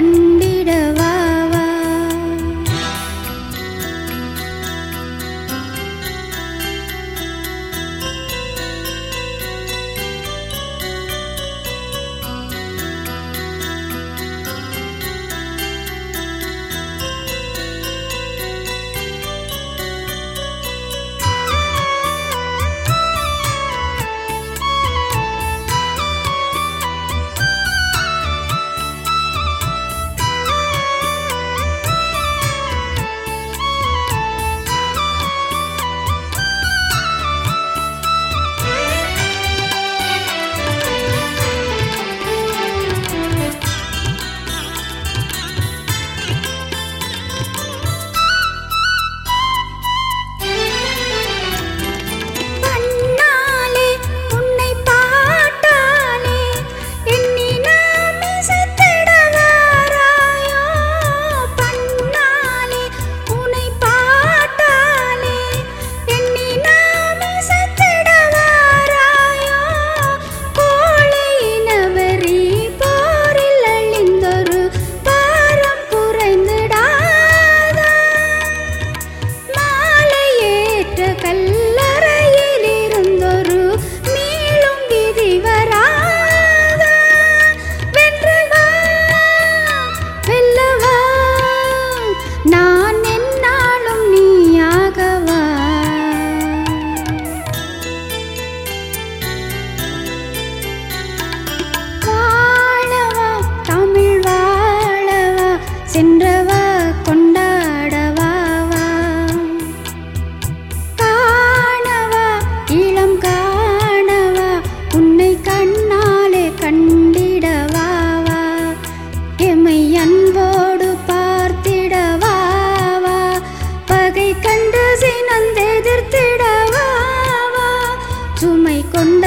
கண்ணாலே சென்றவா கொண்டாடவா காணவா இளம் காணவா உன்னை கண்ணாலே கண்டிடவா எமை அன்போடு பார்த்திடவா பகை கண்டு சினந்தெதிர்த்திடவா சுமை கொண்ட